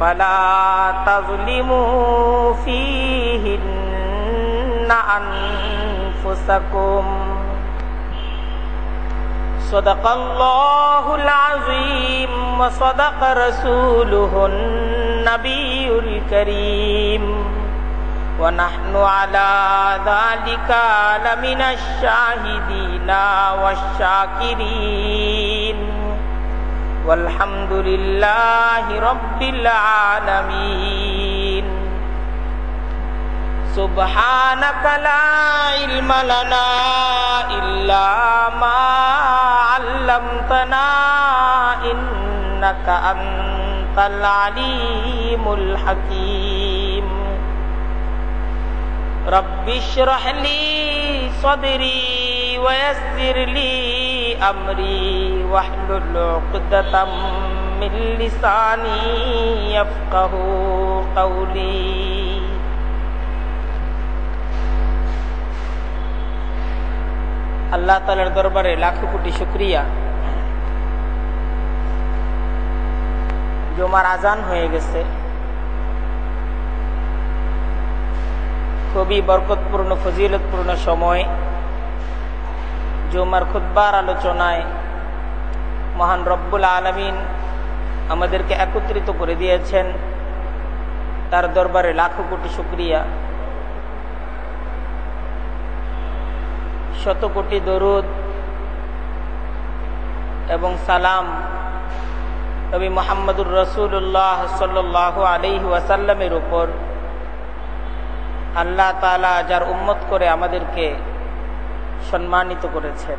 فلا تظلموا فيهن أنفسكم. صدق الله العظيم وصدق رسوله النبي الكريم. ونحن على ذلك لمن الشاهدين والشاكرين. والحمد لله رب العالمين سبحانك لا علم لنا إلا ما علمتنا إنك أنت العليم الحكيم رب اشرح لي صدري ويسر لي أمري واحلل عقدة من لساني يفقه قولي আল্লাহ তালার দরবারে লাখো কোটি শুক্রিয়া জমার আজান হয়ে গেছে খুবই বরকতপূর্ণ ফজিলতপূর্ণ সময় জুমার খুদ্বার আলোচনায় মহান রব্বুল আলমিন আমাদেরকে একত্রিত করে দিয়েছেন। তার দরবারে লাখো কোটি শুক্রিয়া। শত কোটি দরুদ এবং সালাম নবী মোহাম্মদুর রসুল্লাহ সাল্লাহ আলহি ওয়াসাল্লামের উপর। আল্লাহ তালা যার উম্মত করে আমাদেরকে সম্মানিত করেছেন।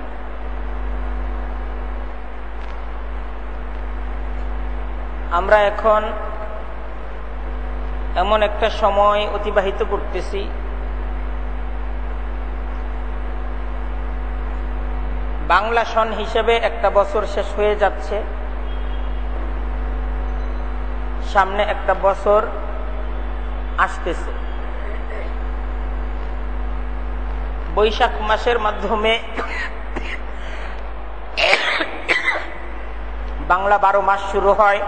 আমরা এখন এমন একটা সময় অতিবাহিত করতেছি। বাংলা সন হিসেবে একটা বছর শেষ হয়ে যাচ্ছে। সামনে একটা বছর আসতেছে। বৈশাখ মাসের মাধ্যমে বাংলা বারো মাস শুরু হয়।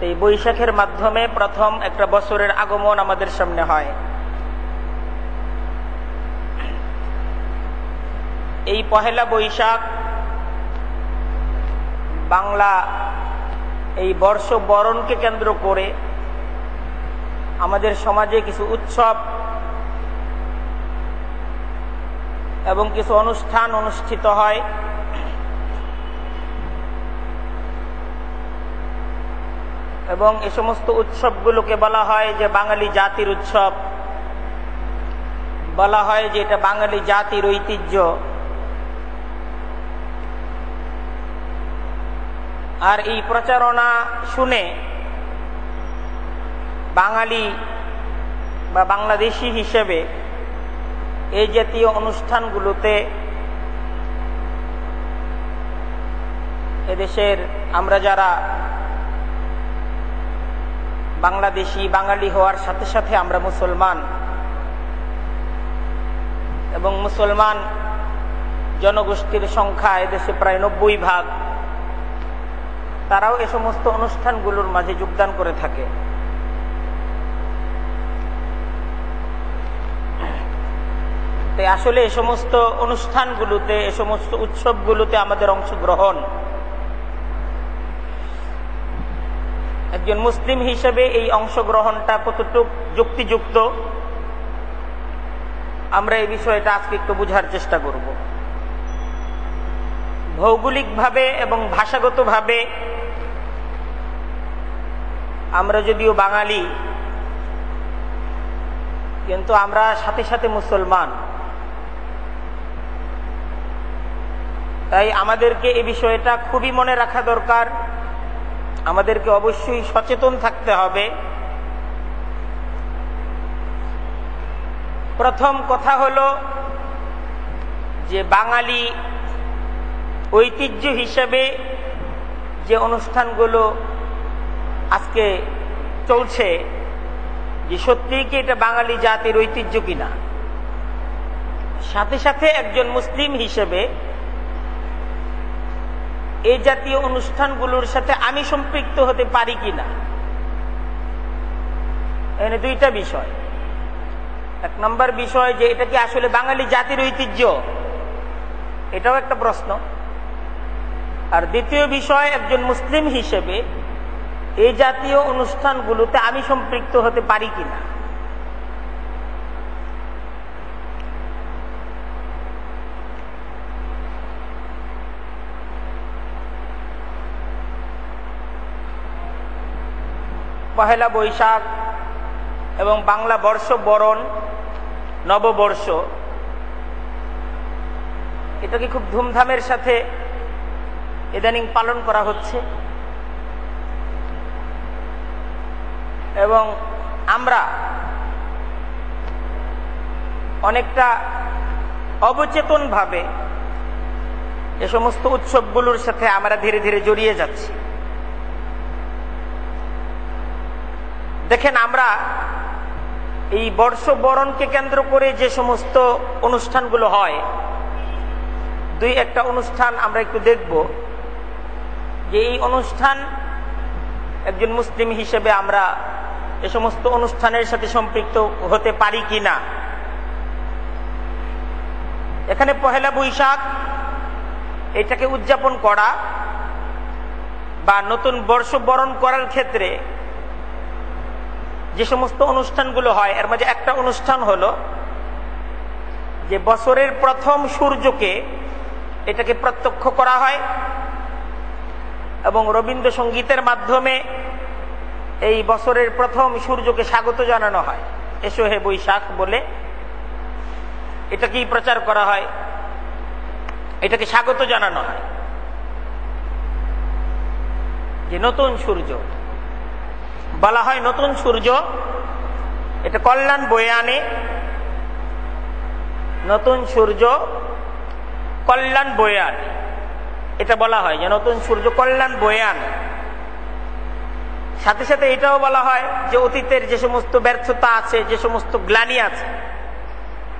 এই বৈশাখের মাধ্যমে প্রথম একটা বছরের আগমন আমাদের সামনে হয়। এই পহেলা বৈশাখ বাংলা এই বর্ষ বরণকে কেন্দ্র করে আমাদের সমাজে কিছু উৎসব এবং কিছু অনুষ্ঠান অনুষ্ঠিত হয়। এবং এ সমস্ত উৎসবগুলোকে বলা হয় যে বাঙালি জাতির উৎসব। বলা হয় যে এটা বাঙালি জাতির ঐতিহ্য। আর এই প্রচারণা শুনে বাঙালি বা বাংলাদেশি হিসেবে এই জাতীয় অনুষ্ঠানগুলোতে এদেশের আমরা যারা বাংলাদেশি বাঙালি হওয়ার সাথে সাথে আমরা মুসলমান। এবং মুসলমান জনগোষ্ঠীর সংখ্যা এদেশে প্রায় নব্বই ভাগ। তারাও এ সমস্ত অনুষ্ঠানগুলোর মাঝে যোগদান করে থাকে। আসলে এ সমস্ত অনুষ্ঠানগুলোতে, এ সমস্ত উৎসবগুলোতে আমাদের অংশগ্রহণ। একজন মুসলিম হিসেবে এই অংশগ্রহণটা কতটুক যুক্তিযুক্ত? আমরা এই বিষয়টা আজকে একটু বোঝার চেষ্টা করব। ভৌগোলিকভাবে এবং ভাষাগতভাবে আমরা যদিও বাঙালি, কিন্তু আমরা সাথে সাথে মুসলমান। তাই আমাদেরকে এই বিষয়টা খুবই মনে রাখা দরকার। আমাদেরকে অবশ্যই সচেতন থাকতে হবে। প্রথম কথা হল যে বাঙালি ঐতিহ্য হিসেবে যে অনুষ্ঠানগুলো আজকে চলছে, যে সত্যিই কি এটা বাঙালি জাতির ঐতিহ্য কিনা? সাথে সাথে একজন মুসলিম হিসেবে এই জাতীয় অনুষ্ঠানগুলোর সাথে আমি সম্পৃক্ত হতে পারি কিনা? এখানে দুইটা বিষয়। এক নম্বর বিষয় যে এটা কি আসলে বাঙালি জাতির ঐতিহ্য? এটাও একটা প্রশ্ন। আর দ্বিতীয় বিষয়, একজন মুসলিম হিসেবে এই জাতীয় অনুষ্ঠানগুলোতে আমি সম্পৃক্ত হতে পারি কিনা? পহেলা বৈশাখ এবং বাংলা বর্ষ বরণ, নববর্ষ। এটাকে খুব ধুমধামের সাথে ইদানিং পালন করা হচ্ছে? এবং আমরা অনেকটা অবচেতনভাবে এ সমস্ত উৎসবগুলোর সাথে আমরা ধীরে ধীরে জড়িয়ে যাচ্ছি। দেখেন, আমরা এই বর্ষ বরণকে কেন্দ্র করে যে সমস্ত অনুষ্ঠানগুলো হয়, দুই একটা অনুষ্ঠান আমরা একটু দেখব যে এই অনুষ্ঠান একজন মুসলিম হিসেবে আমরা এ সমস্ত অনুষ্ঠানের সাথে সম্পৃক্ত হতে পারি কি না এখানে পহেলা বৈশাখ, এটাকে উদযাপন করা বা নতুন বর্ষ বরণ করার ক্ষেত্রে যে সমস্ত অনুষ্ঠানগুলো হয়, এর মাঝে একটা অনুষ্ঠান হলো যে বছরের প্রথম সূর্যকে এটাকে প্রত্যক্ষ করা হয় এবং রবীন্দ্রসঙ্গীতের মাধ্যমে এই বছরের প্রথম সূর্যকে স্বাগত জানানো হয়। এসো হে বৈশাখ বলে এটাকেই প্রচার করা হয়, এটাকে স্বাগত জানানো হয়। যে নতুন সূর্য বলা হয় নতুন সূর্য। এটা কল্যাণ বয়ে আনে। নতুন সূর্য কল্যাণ বয়ে আনে। এটা বলা হয় যে নতুন সূর্য কল্যাণ বয়ে আনে। সাথে সাথে এটাও বলা হয় যে অতীতের যে সমস্ত ব্যর্থতা আছে, যে সমস্ত গ্লানি আছে,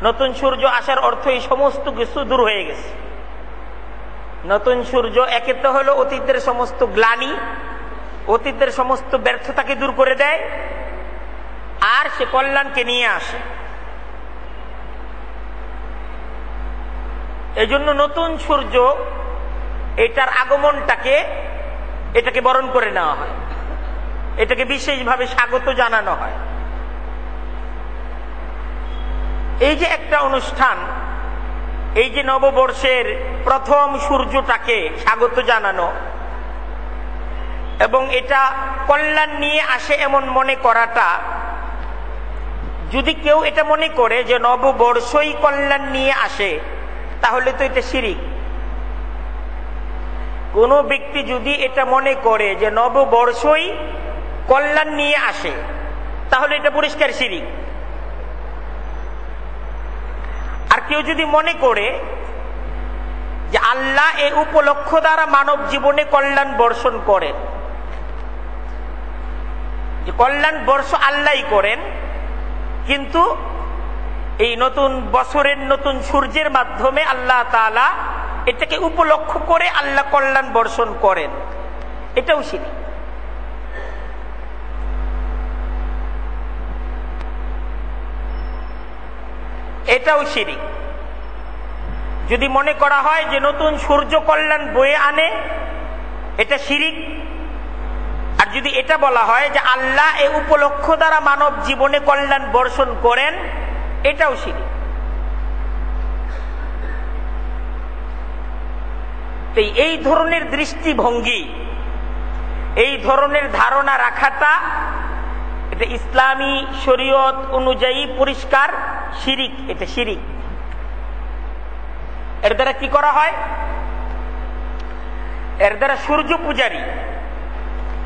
নতুন সূর্য আসার অর্থ এই সমস্ত কিছু দূর হয়ে গেছে। নতুন সূর্য একে তো হলো অতীতের সমস্ত গ্লানি অতীতের সমস্ত ব্যর্থতাকে দূর করে দেয়, আর সে কল্যাণকে নিয়ে আসে। এজন্য নতুন সূর্য এটার আগমনটাকে, এটাকে বরণ করে নেওয়া হয়। এটাকে বিশেষভাবে স্বাগত জানানো হয়। এই যে একটা অনুষ্ঠান, এই যে নববর্ষের প্রথম সূর্যটাকে স্বাগত জানানো এবং এটা কল্যাণ নিয়ে আসে এমন মনে করাটা। যদি কেউ এটা মনে করে যে নববর্ষই কল্যাণ নিয়ে আসে, তাহলে তো এটা শিরিক। কোন ব্যক্তি যদি এটা মনে করে যে নববর্ষই কল্যাণ নিয়ে আসে, তাহলে এটা পরিষ্কার শিরিক। আর কেউ যদি মনে করে যে আল্লাহ এ উপলক্ষ দ্বারা মানব জীবনে কল্যাণ বর্ষণ করেন যে কল্যাণ বর্ষ আল্লাহ করেন, কিন্তু এই নতুন বছরের নতুন সূর্যের মাধ্যমে আল্লাহ তালা এটাকে উপলক্ষ করে আল্লাহ কল্যাণ বর্ষণ করেন। এটাও শিরিক। এটাও শিরিক। যদি মনে করা হয় যে নতুন সূর্য কল্যাণ বয়ে আনে, এটা শিরিক। যদি এটা বলা হয় যে আল্লাহ এ উপলক্ষ দ্বারা মানব জীবনে কল্যাণ বর্ষণ করেন, এটাও শিরিক এই ধরনের দৃষ্টিভঙ্গি, এই ধরনের ধারণা রাখাটা, এটা ইসলামী শরীয়ত অনুযায়ী পরিষ্কার শিরিক এটা শিরিক এর দ্বারা কি করা হয়? এর দ্বারা সূর্য পূজারী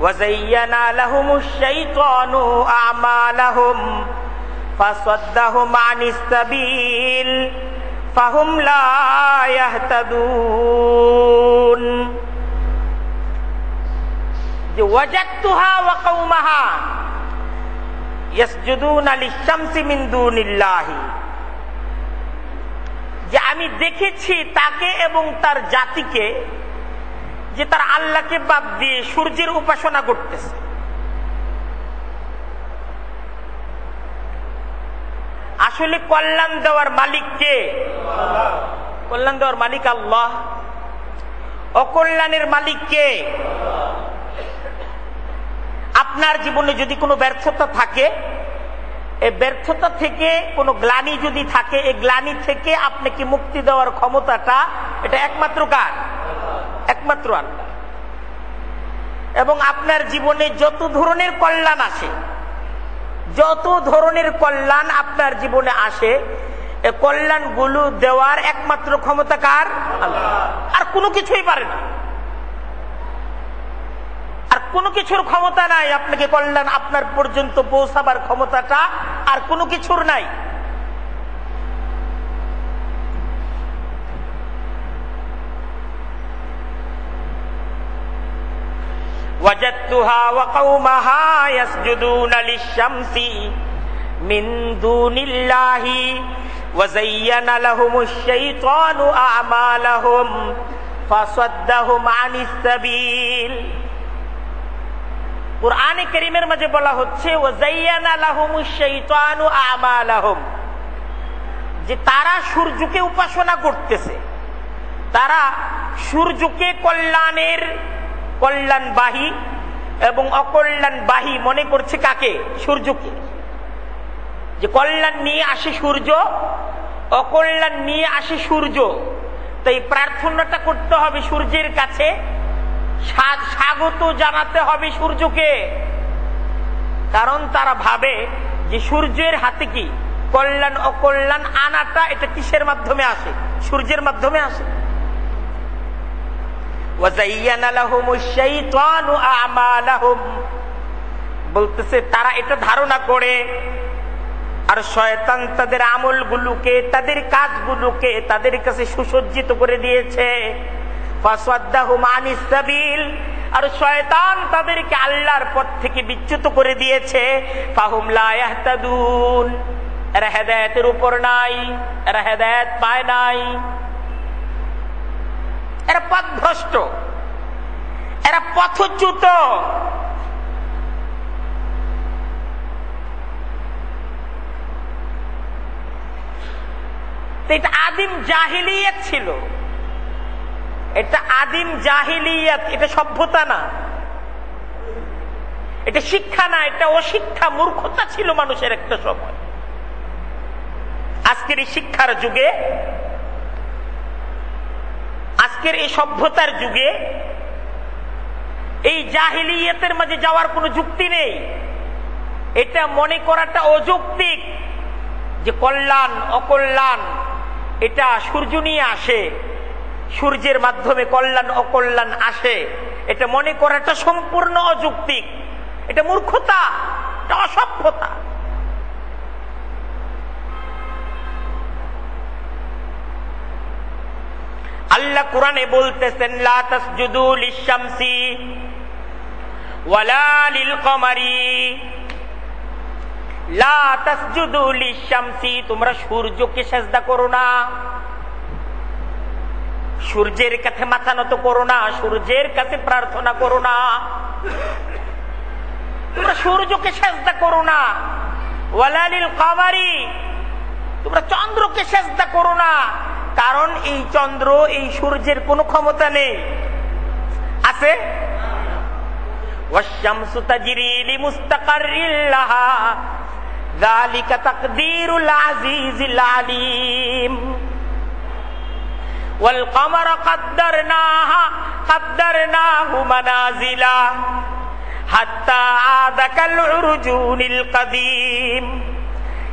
وزين لهم الشيطان أعمالهم فصدهم عن السبيل فهم لا يهتدون وجدتها وقومها يسجدون للشمس من دون الله যে আমি দেখেছি তাকে এবং তার জাতিকে যে তার আল্লাহকে বাদ দিয়ে সূর্যের উপাসনা করতেছে। আসলে কল্যাণ দেওয়ার মালিক কে? কল্যাণ দেওয়ার মালিক আল্লাহ। অকল্যাণের মালিক কে? আপনার জীবনে যদি কোনো ব্যর্থতা থাকে এই ব্যর্থতা থেকে, কোনো গ্লানি যদি থাকে এই গ্লানি থেকে আপনাকে মুক্তি দেওয়ার ক্ষমতাটা এটা একমাত্র কার? একমাত্র আল্লাহ। এবং আপনার জীবনে যত ধরনের কল্যাণ আসে, যত ধরনের কল্যাণ আপনার জীবনে আসে কল্যাণগুলো দেওয়ার একমাত্র ক্ষমতা কার? আর কোনো কিছুই পারে না। আর কোনো কিছুর ক্ষমতা নাই, আপনাকে কল্যাণ আপনার পর্যন্ত পৌঁছাবার ক্ষমতাটা আর কোনো কিছুর নাই। وجدتها وقومها يسجدون للشمس من دون الله وزين لهم الشيطان أعمالهم فصدهم عن السبيل কোরআনে করিমের মাঝে বলা হচ্ছে যে তারা সূর্যকে উপাসনা করতেছে তারা সূর্যকে কল্যাণের কল্যাণবাহী এবং অকল্যাণ অকল্যাণবাহী মনে করছে কাকে? সূর্যকে। যে কল্যাণ নিয়ে আসে সূর্য, অকল্যাণ নিয়ে আসে সূর্য। তাই প্রার্থনাটা করতে হবে সূর্যের কাছে। স্বাগত জানাতে হবে সূর্যকে। কারণ তারা ভাবে যে সূর্যের হাতে কি? কল্যাণ, অকল্যাণ আনাটা এটা কিসের মাধ্যমে আসে? সূর্যের মাধ্যমে আসে। বলতেছে, তারা এটা ধারণা করে, আর শয়তান তাদের আমলগুলোকে, তাদের কাজগুলোকে তাদের কাছে সুসজ্জিত করে দিয়েছে। আর শয়তান তাদেরকে আল্লাহর পথ থেকে বিচ্যুত করে দিয়েছে। এরা হেদায়তের উপর নাই, এরা হেদায়ত পায় নাই। এরা পথভ্রষ্ট। এরা পথচ্যুত। এটা আদিম জাহিলিয়াত ছিল। এটা আদিম জাহিলিয়াত, এটা সভ্যতা না। এটা শিক্ষা না, এটা অশিক্ষা, মূর্খতা ছিল মানুষের একটা সময়। আজকের এই শিক্ষার যুগে আজকের এই সভ্যতার যুগে, এই জাহিলিয়তের মাঝে যাওয়ার কোনো যুক্তি নেই। এটা মনে করাটা অযৌক্তিক যে কল্যাণ, অকল্যাণ, এটা সূর্য নিয়ে আসে। সূর্যের মাধ্যমে কল্যাণ, অকল্যাণ আসে। এটা মনে করাটা সম্পূর্ণ অযৌক্তিক। এটা মূর্খতা, এটা অসভ্যতা। আল্লাহ কোরআনে বলতেছেন, লা তাসজুদু লিশ-শামসি ওয়ালা লিল কমারি লা তাসজুদু লিশ-শামসি, তোমরা সূর্যকে সেজদা করো না। সূর্যের কাছে মাথা নত করো না, সূর্যের কাছে প্রার্থনা করো না। তোমরা সূর্যকে সেজদা করো না। ওয়ালালিল কামারি তোমরা চন্দ্রকে সেজদা করো না। কারণ এই চন্দ্র এই সূর্যের কোনো ক্ষমতা নেই আছে والشمس تجري لمستقر لها ذلك تقدير العزيز العليم والقمر قدرناها قدرناه منازلا حتى عاد كالعرجون القديم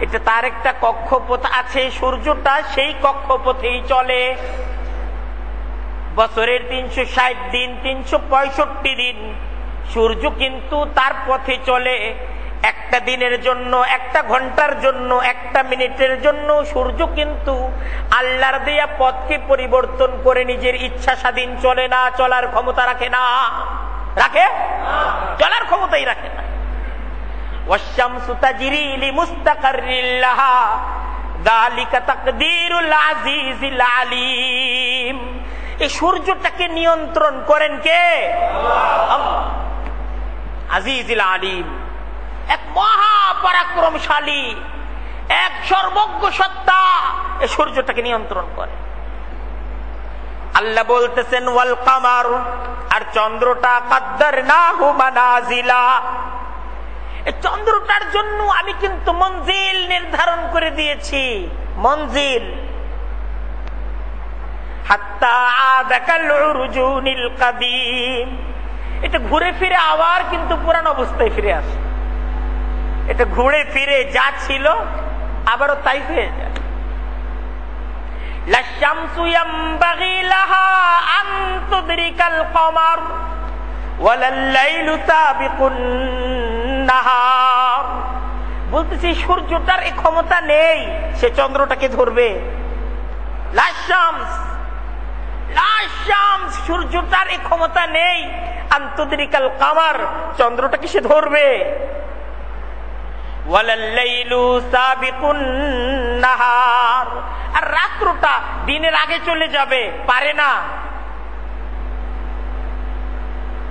এটা তার একটা কক্ষপথ আছে, সূর্যটা সেই কক্ষপথেই চলে। বছরের তিনশো ষাট দিন, তিনশো পঁয়ষট্টি দিন সূর্য কিন্তু তার পথে চলে। একটা দিনের জন্য, একটা ঘণ্টার জন্য, একটা মিনিটের জন্য সূর্য কিন্তু আল্লাহর দেয়া পথকে পরিবর্তন করে নিজের ইচ্ছা স্বাধীন চলে না, চলার ক্ষমতা রাখে না। রাখে? চলার ক্ষমতাই রাখে না। এই সূর্যটাকে নিয়ন্ত্রণ করেন কে? আজিজুল আলিম। এক মহা পরাক্রমশালী, এক সর্বজ্ঞ সত্তা এই সূর্যটাকে নিয়ন্ত্রণ করে। আল্লাহ বলতেছেন, ওয়াল কামার, আর চন্দ্রটা কাদ্দার না হু মানাজিলা। চন্দ্রটার জন্য আমি কিন্তু মঞ্জিল নির্ধারণ করে দিয়েছি। মঞ্জিল। এটা ঘুরে ফিরে আবার কিন্তু পুরান অবস্থায় ফিরে আসে। এটা ঘুরে ফিরে যা ছিল, আবারও তাই হয়ে যায়। কমার ওয়ালাল্লাইলু সাবিকুন বলতেছি সূর্যটার এই ক্ষমতা নেই, সে চন্দ্রটাকে ধরবে। সূর্যটার এই ক্ষমতা নেই। আন্তরিকাল কামার, চন্দ্রটাকে সে ধরবে। আর রাত্রটা দিনের আগে চলে যাবে, পারে না।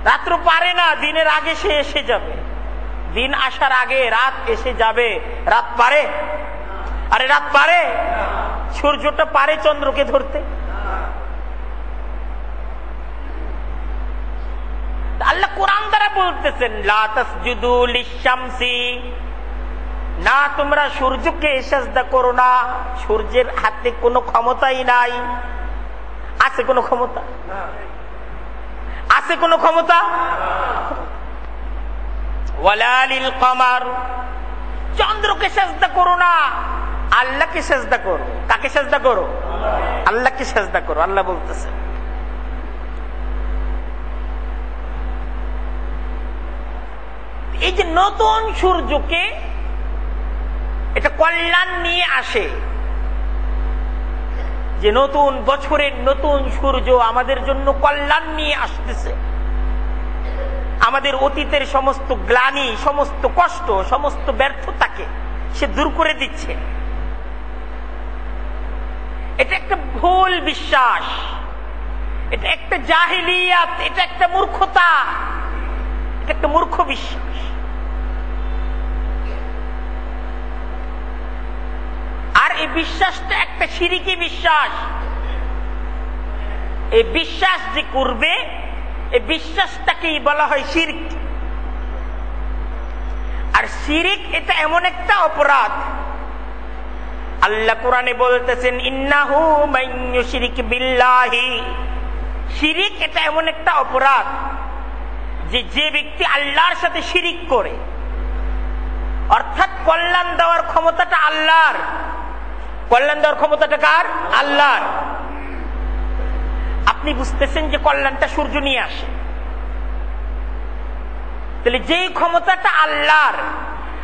রাত্র পারে না, দিনের আগে সে এসে যাবে। দিন আসার আগে রাত এসে যাবে। রাত পারে? আরে রাত পারে? সূর্যটা পারে চন্দ্রকে ধরতে। আল্লাহ কোরআন দ্বারা বলতেছেন না, তোমরা সূর্যকে সাজদা করো না। সূর্যের হাতে কোনো ক্ষমতাই নাই। আছে কোনো ক্ষমতা? আছে কোনো ক্ষমতা? চন্দ্রকে করো না, আল্লাহকে করো। কাকে করো? আল্লাহকে করো, আল্লাহ বলতেছে। এই যে নতুন সূর্যকে এটা কল্যাণ নিয়ে আসে। যে নতুন বছরের নতুন সূর্য আমাদের জন্য কল্যাণ নিয়ে আসতেছে। আমাদের অতীতের সমস্ত গ্লানি, সমস্ত কষ্ট, সমস্ত ব্যর্থতাকে সে দূর করে দিচ্ছে। এটা একটা ভুল বিশ্বাস। এটা একটা জাহিলিয়াত, এটা একটা মূর্খতা। এটা একটা মূর্খ বিশ্বাস। আর এই বিশ্বাসটা একটা সিরিকি বিশ্বাস। এই বিশ্বাস যে করবে এই বিশ্বাসটাকেই বলা হয় শিরিক। আর শিরিক এটা এমন একটা অপরাধ। আল্লাহ কোরআনে বলতেছেন, ইন্নাহু মাইয়ুশরিক বিল্লাহি। শিরিক এটা এমন একটা অপরাধ যে যে ব্যক্তি আল্লাহর সাথে শিরিক করে। অর্থাৎ কল্যাণ দেওয়ার ক্ষমতাটা আল্লাহর। কল্যাণ দেওয়ার ক্ষমতাটা কার? আল্লাহর। আপনি বুঝতেছেন যে কল্যাণটা সূর্য নিয়ে আসে। তাহলে যেই ক্ষমতাটা আল্লাহর,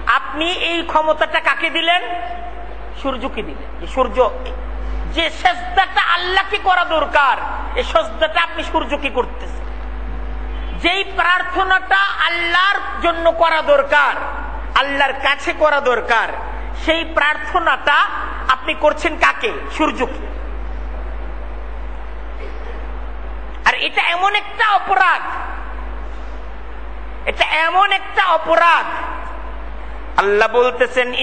আপনি এই ক্ষমতাটা কাকে দিলেন? সূর্যকে দিলেন। সূর্য, যে সেজদাটা আল্লাহকে করা দরকার, এই সেজদাটা আপনি সূর্যকে করতেছেন। যেই প্রার্থনাটা আল্লাহর জন্য করা দরকার, আল্লাহর কাছে করা দরকার, সেই প্রার্থনাটা আপনি করছেন কাকে? সূর্যকে। আর এটা এমন একটা অপরাধ। এটা এমন একটা অপরাধ। আল্লাহ বলতেছেন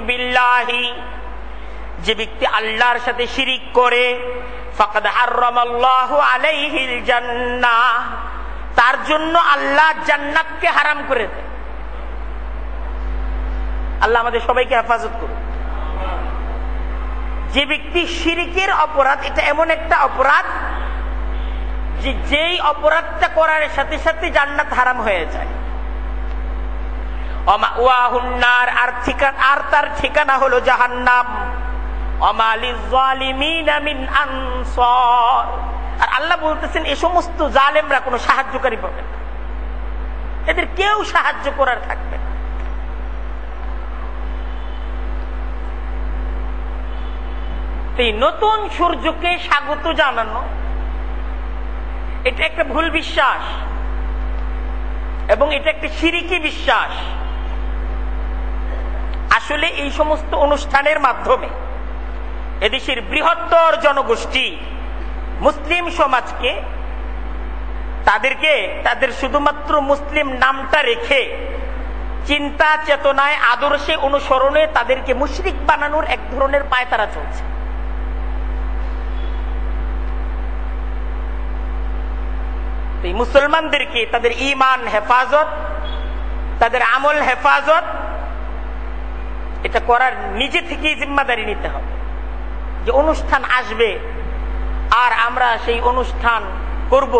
বিল্লাহি। যে ব্যক্তি আল্লাহর সাথে শিরিক করে তার জন্য আল্লাহ জান্নাতকে হারাম করে দেয়। আল্লাহ আমাদের সবাইকে হেফাজত করুন। যে ব্যক্তি শিরিকের অপরাধ, এটা এমন একটা অপরাধ যে যেই অপরাধটা করার সাথে সাথে জান্নাত হারাম হয়ে যায়। আর তার ঠিকানা হলো জাহান্নাম। আর আল্লাহ বলতেছেন, এ সমস্ত জালেমরা কোনো সাহায্যকারী পাবে না। এদের কেউ সাহায্য করার থাকবে না। এই নতুন সূর্যকে স্বাগত জানানো। এটা একটা ভুল বিশ্বাস। এবং এটা একটা সিরিকি বিশ্বাস। আসলে এই সমস্ত অনুষ্ঠানের মাধ্যমে এদেশের বৃহত্তর জনগোষ্ঠী মুসলিম সমাজকে তাদেরকে, তাদের শুধুমাত্র মুসলিম নামটা রেখে চিন্তা, চেতনায়, আদর্শে অনুসরণে তাদেরকে মুশরিক বানানোর এক ধরনের পায়তারা চলছে। এই মুসলমানদেরকে তাদের ইমান হেফাজত, তাদের আমল হেফাজত, এটা করার নিজে থেকেই জিম্মাদারি নিতে হবে। যে অনুষ্ঠান আসবে, আর আমরা সেই অনুষ্ঠান করব,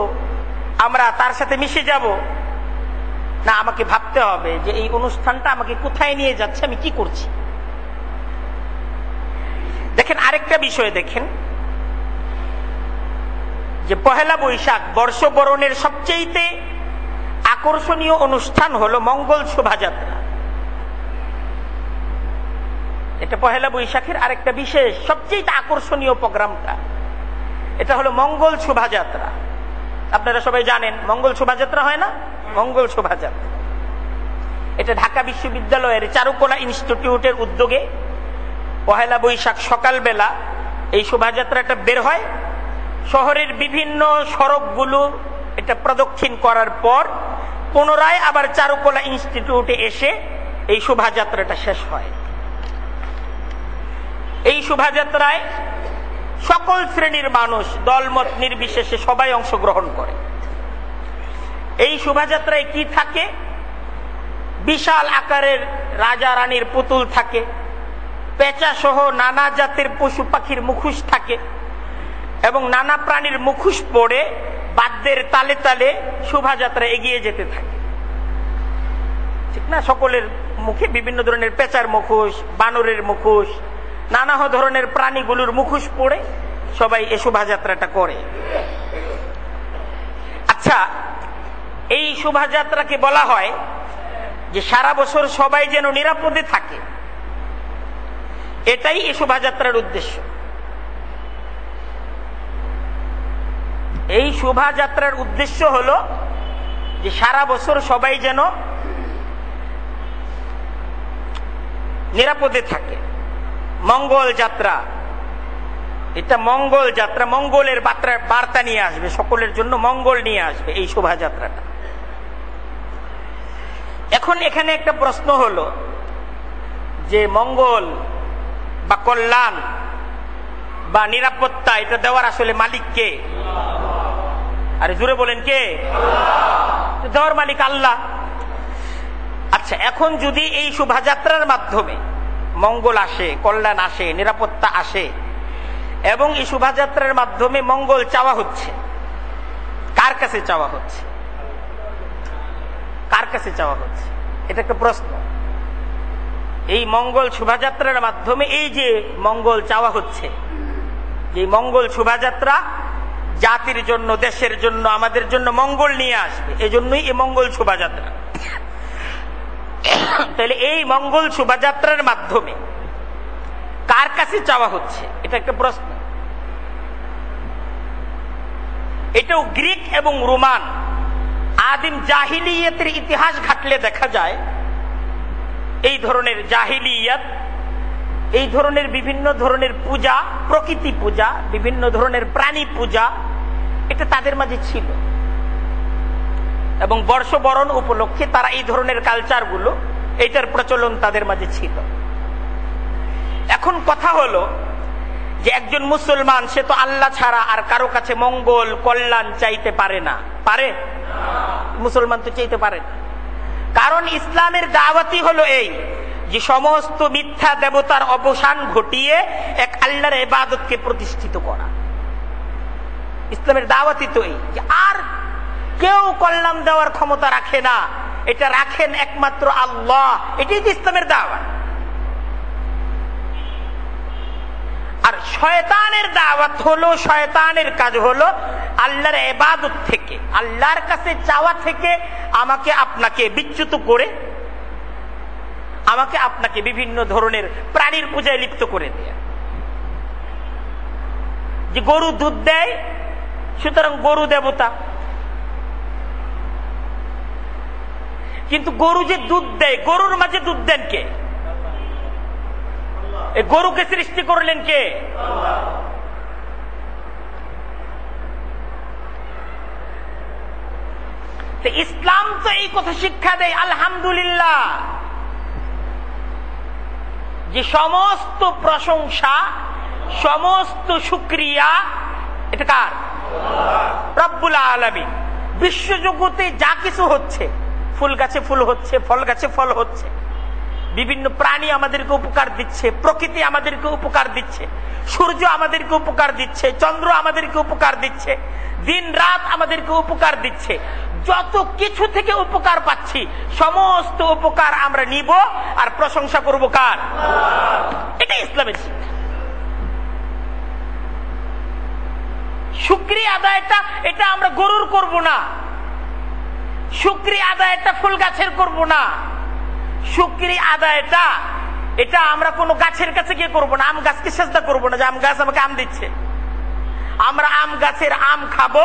আমরা তার সাথে মিশে যাব, না, আমাকে ভাবতে হবে যে এই অনুষ্ঠানটা আমাকে কোথায় নিয়ে যাচ্ছে, আমি কি করছি? দেখেন, আরেকটা বিষয় দেখেন। যে পহেলা বৈশাখ বর্ষবরণের সবচেয়ে আকর্ষণীয় অনুষ্ঠান হলো মঙ্গল শোভাযাত্রা। এটা পহেলা বৈশাখের আরেকটা বিশেষ সবচেয়ে আকর্ষণীয় প্রোগ্রামটা। এটা হলো মঙ্গল শোভাযাত্রা। আপনারা সবাই জানেন, মঙ্গল শোভাযাত্রা হয় না? মঙ্গল শোভাযাত্রা। এটা ঢাকা বিশ্ববিদ্যালয়ের চারুকলা ইনস্টিটিউটের উদ্যোগে পহেলা বৈশাখ সকালবেলা এই শোভাযাত্রাটা বের হয়। শহরের বিভিন্ন সড়কগুলো এটা প্রদক্ষিণ করার পর পুনরায় আবার চারুকলা ইনস্টিটিউটে এসে এই শোভাযাত্রাটা শেষ হয়। এই শোভাযাত্রায় সকল শ্রেণির মানুষ, দলমত নির্বিশেষে সবাই অংশগ্রহণ করে। এই শোভাযাত্রায় কি থাকে? বিশাল আকারের রাজা রানীর পুতুল থাকে। পেঁচা সহ নানা জাতের পশু পাখির মুখোশ থাকে। এবং নানা প্রাণীর মুখোশ পড়ে বাদ্যের তালে তালে শোভাযাত্রা এগিয়ে যেতে থাকে। ঠিক না? সকলের মুখে বিভিন্ন ধরনের পেঁচার মুখোশ, বানরের মুখোশ, নানা ধরনের প্রাণীগুলোর মুখোশ পড়ে সবাই এ শোভাযাত্রাটা করে। আচ্ছা এই শোভাযাত্রাকে বলা হয় যে সারা বছর সবাই যেন নিরাপদে থাকে। এটাই এই শোভাযাত্রার উদ্দেশ্য। এই শোভাযাত্রার উদ্দেশ্য হলো যে সারা বছর সবাই যেন নিরাপদে থাকে। মঙ্গল যাত্রা। এটা মঙ্গল যাত্রা, মঙ্গলের বার্তা নিয়ে আসবে, সকলের জন্য মঙ্গল নিয়ে আসবে এই শোভাযাত্রাটা। এখন এখানে একটা প্রশ্ন হলো যে মঙ্গল বা কল্যাণ বা নিরাপত্তা এটা দেওয়ার আসলে মালিক কে? আরে জুড়ে বলেন কে? দেওয়ার মালিক আল্লাহ। আচ্ছা এখন যদি এই শোভাযাত্রার মাধ্যমে মঙ্গল আসে, কল্যাণ আসে, নিরাপত্তা আসে, এবং এই শোভাযাত্রার মাধ্যমে মঙ্গল চাওয়া হচ্ছে, কার কাছে চাওয়া হচ্ছে? কার কাছে চাওয়া হচ্ছে? এটা একটা প্রশ্ন। এই মঙ্গল শোভাযাত্রার মাধ্যমে এই যে মঙ্গল চাওয়া হচ্ছে, যে মঙ্গল শোভাযাত্রা জাতির জন্য, দেশের জন্য, আমাদের জন্য মঙ্গল নিয়ে আসবে। এই জন্যই এই মঙ্গল শোভাযাত্রা। তাহলে এই মঙ্গল শোভাযাত্রার মাধ্যমে কার কাছে চাওয়া হচ্ছে? এটা একটা প্রশ্ন। এটাও গ্রিক এবং রোমান আদিম জাহিলিয়তের ইতিহাস ঘাটলে দেখা যায়, এই ধরনের জাহিলিয়াত, এই ধরনের বিভিন্ন ধরনের পূজা, প্রকৃতি পূজা, বিভিন্ন ধরনের প্রাণী পূজা এটা তাদের মাঝে ছিল। এবং বর্ষবরণ উপলক্ষে তারা এই ধরনের কালচারগুলো এটার প্রচলন তাদের মাঝে ছিল। এখন কথা হলো যে একজন মুসলমান, সে তো আল্লাহ ছাড়া আর কারও কাছে মঙ্গল, কল্যাণ চাইতে পারে না। পারে? মুসলমান তো চাইতে পারে না। কারণ ইসলামের দাওয়াতি হলো এই যে সমস্ত মিথ্যা দেবতার অবসান ঘটিয়ে এক আল্লাহর এবাদতকে প্রতিষ্ঠিত করা। ইসলামের দাওয়াতি তো এই আর কেউ কল্যাণ দেওয়ার ক্ষমতা রাখে না, এটা রাখেন একমাত্র আল্লাহ। এটাই তো ইসলামের দাওয়াত। আর শয়তানের দাওয়াত হলো, শয়তানের কাজ হলো আল্লাহর এবাদত থেকে, আল্লাহর কাছে চাওয়া থেকে আমাকে আপনাকে বিচ্যুত করে, আমাকে আপনাকে বিভিন্ন ধরনের প্রাণীর পূজায় লিপ্ত করে দেয়া। যে গরু দুধ দেয় সুতরাং গরু দেবতা। কিন্তু গরু যে দুধ দেয়, গরুর মাঝে দুধ দেন কে? গরুকে সৃষ্টি করলেন কে? ইসলাম তো এই কথা শিক্ষা দেয়, আলহামদুলিল্লাহ। যে সমস্ত প্রশংসা, সমস্ত সুক্রিয়া এটা কার? বিশ্বজগতে যা কিছু হচ্ছে, ফুল গাছে ফুল হচ্ছে, ফল গাছে ফল হচ্ছে। বিভিন্ন প্রাণী আমাদেরকে উপকার দিচ্ছে, প্রকৃতি আমাদেরকে উপকার দিচ্ছে, সূর্য আমাদেরকে উপকার দিচ্ছে, চন্দ্র আমাদেরকে উপকার দিচ্ছে, দিন রাত আমাদেরকে উপকার দিচ্ছে। যত কিছু থেকে উপকার পাচ্ছি, সমস্ত উপকার আমরা নিব আর প্রশংসা করব কার? এটা ইসলামের শিক্ষা। শুক্রিয়া আদায়টা, এটা আমরা গরুর করব না। শুক্রিয়া আদায়টা ফুল গাছের করব না। শুক্রি আদায়টা, এটা আমরা কোনো গাছের কাছে গিয়ে করব না। আম গাছকে চেষ্টা করব না যে আম গাছ আমাকে আম দিচ্ছে। আমরা আম গাছের আম খাব,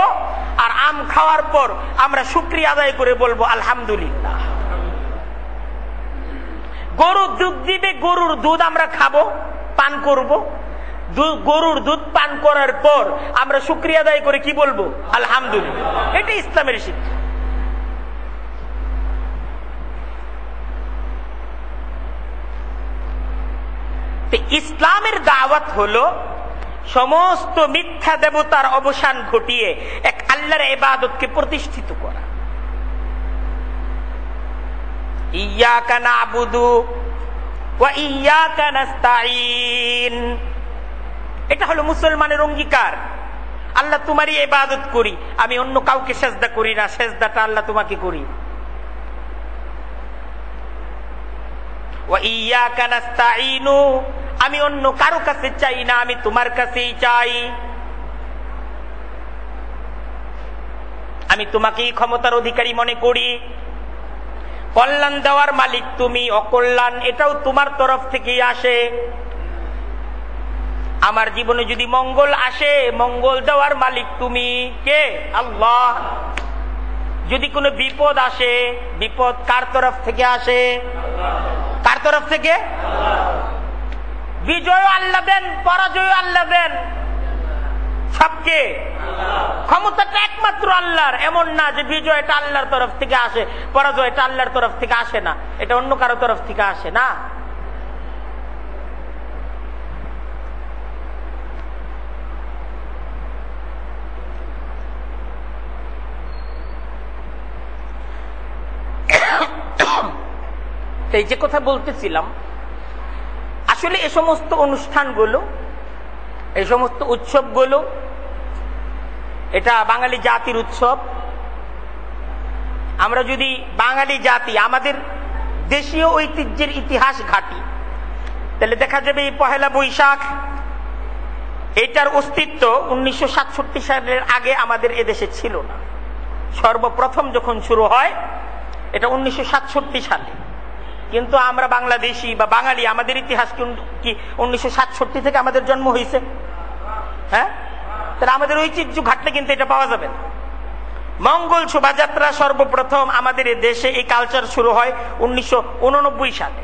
আর আম খাওয়ার পর আমরা শুক্রিয়া আদায় করে বলব, আলহামদুলিল্লাহ। গরু দুধ দিবে, গরুর দুধ আমরা খাব, পান করব। গরুর দুধ পান করার পর আমরা শুক্রিয়া আদায় করে কি বলব? আলহামদুলিল্লাহ। এটা ইসলামের শিক্ষা। ইসলামের দাওয়াত হলো সমস্ত মিথ্যা দেবতার অবসান ঘটিয়ে এক আল্লাহর এবাদতকে প্রতিষ্ঠিত করা। ইয়াকা নাবুদু ওয়া ইয়াকা নাস্তাইন এটা হলো মুসলমানের অঙ্গীকার। আল্লাহ তোমারই এবাদত করি। আমি অন্য কাউকে সেজদা করি না, সেজদাটা আল্লাহ তোমাকে করি। আমি অন্য কারও কাছে চাই না, আমি তোমার কাছেই চাই। আমি তোমাকেই ক্ষমতার অধিকারী মনে করি। কল্যাণ দেওয়ার মালিক তুমি, অকল্যাণ, এটাও তোমার তরফ থেকেই আসে। আমার জীবনে যদি মঙ্গল আসে, মঙ্গল দেওয়ার মালিক তুমি কে? আল্লাহ। যদি কোনো বিপদ আসে, বিপদ কার তরফ থেকে আসে? কার তরফ থেকে? বিজয় আল্লাহ দেন পরাজয় আল্লাহ দেন। সবকে ক্ষমতাটা একমাত্র আল্লাহর। এমন না যে বিজয়টা আল্লাহর তরফ থেকে আসে, পরাজয়টা আল্লাহর তরফ থেকে আসে না। এটা অন্য কারও তরফ থেকে আসে না। এই যে কথা বলতেছিলাম, আসলে এ সমস্ত অনুষ্ঠানগুলো এই সমস্ত উৎসবগুলো, এটা বাঙালি জাতির উৎসব। আমরা যদি বাঙালি জাতি, আমাদের দেশীয় ঐতিহ্যের ইতিহাস ঘাটি, তাহলে দেখা যাবে এই পহেলা বৈশাখ, এটার অস্তিত্ব উনিশশো সাতষট্টি সালের আগে আমাদের এদেশে ছিল না। সর্বপ্রথম যখন শুরু হয়, এটা উনিশশো সাতষট্টি সালে। কিন্তু আমরা বাংলাদেশি বা বাঙালি, আমাদের ইতিহাস কি উনিশশো সাতষট্টি থেকে আমাদের জন্ম হয়েছে হ্যাঁ? তাহলে আমাদের ঐতিহ্য ঘাটলে কিন্তু এটা পাওয়া যাবে না। মঙ্গল শোভাযাত্রা সর্বপ্রথম আমাদের দেশে এই কালচার শুরু হয় উনিশশো উননব্বই সালে।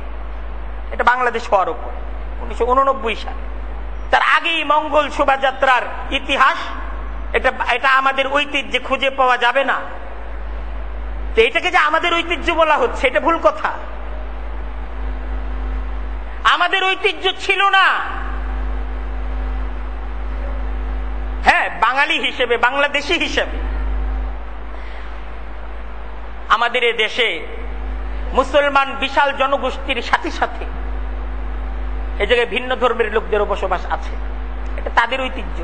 এটা বাংলাদেশ হওয়ার উপর। উনিশশো সালে। তার আগেই মঙ্গল শোভাযাত্রার ইতিহাস, এটা এটা আমাদের ঐতিহ্যে খুঁজে পাওয়া যাবে না। তো এটাকে যে আমাদের ঐতিহ্য বলা হচ্ছে, এটা ভুল কথা। আমাদের ঐতিহ্য ছিল না। হ্যাঁ বাঙালি হিসেবে, বাংলাদেশি হিসেবে। আমাদের এ দেশে মুসলমান বিশাল জনগোষ্ঠীর সাথে সাথে এ জায়গায় ভিন্ন ধর্মের লোকদেরও বসবাস আছে। এটা তাদের ঐতিহ্য।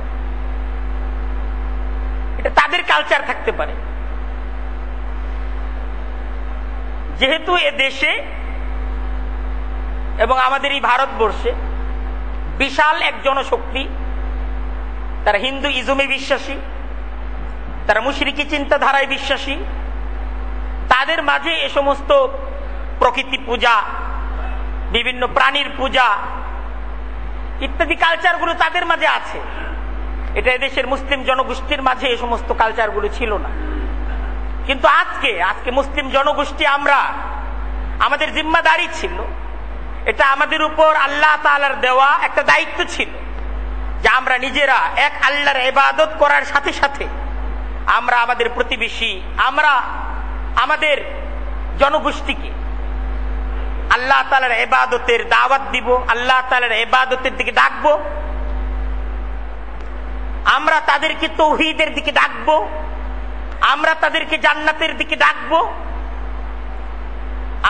এটা তাদের কালচার থাকতে পারে। যেহেতু এ দেশে এবং আমাদের এই ভারতবর্ষে বিশাল এক জনশক্তি, তারা হিন্দু ইজমে বিশ্বাসী, তারা মুশরিকি চিন্তাধারায় বিশ্বাসী, তাদের মাঝে এ সমস্ত প্রকৃতি পূজা, বিভিন্ন প্রাণীর পূজা, ইত্যাদি কালচারগুলো তাদের মাঝে আছে। এটা এদেশের মুসলিম জনগোষ্ঠীর মাঝে এ সমস্ত কালচারগুলো ছিল না। কিন্তু আজকে আজকে মুসলিম জনগোষ্ঠী আমরা, আমাদের জিম্মাদারি ছিল এটা আমাদের উপর আল্লাহ তালার দেওয়া একটা দায়িত্ব ছিল যে আমরা নিজেরা এক আল্লাহর এবাদত করার সাথে সাথে আমরা আমাদের প্রতিবেশী, আমরা আমাদের জনগোষ্ঠীকে আল্লাহ তালার এবাদতের দাওয়াত দিব, আল্লাহ তালার এবাদতের দিকে ডাকবো, আমরা তাদেরকে তৌহিদের দিকে ডাকবো, আমরা তাদেরকে জান্নাতের দিকে ডাকবো,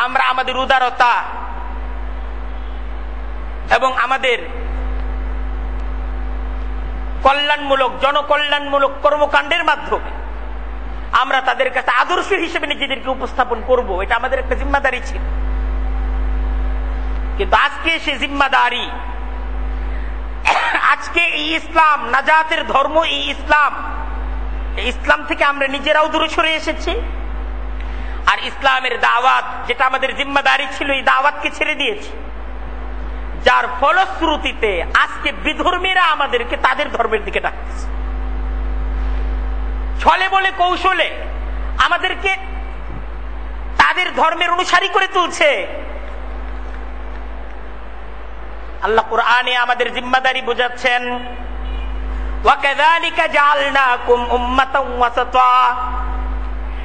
আমরা আমাদের উদারতা এবং আমাদের কল্যাণমূলক, জনকল্যাণমূলক কর্মকাণ্ডের মাধ্যমে আমরা তাদের কাছে আদর্শ হিসেবে নিজেদেরকে উপস্থাপন করব। এটা আমাদের একটা জিম্মাদারি ছিল। কিন্তু আজকে সে জিম্মাদারি, আজকে এই ইসলাম, নাজাতের ধর্ম এই ইসলাম ইসলাম থেকে আমরা নিজেরাও দূরে সরে এসেছি। আর ইসলামের দাওয়াত, যেটা আমাদের জিম্মাদারি ছিল, এই দাওয়াতকে ছেড়ে দিয়েছি। যার ফলশ্রুতিতে আজকে বিধর্মীরা আমাদেরকে তাদের ধর্মের দিকে ডাকতেছে ছলে বলে কৌশলে আমাদেরকে তাদের ধর্মের অনুসারী করে তুলছে আল্লাহ কোরআনে আমাদের জিম্মাদারি বোঝাচ্ছেন وكذلك جعلناكم أمة وسطا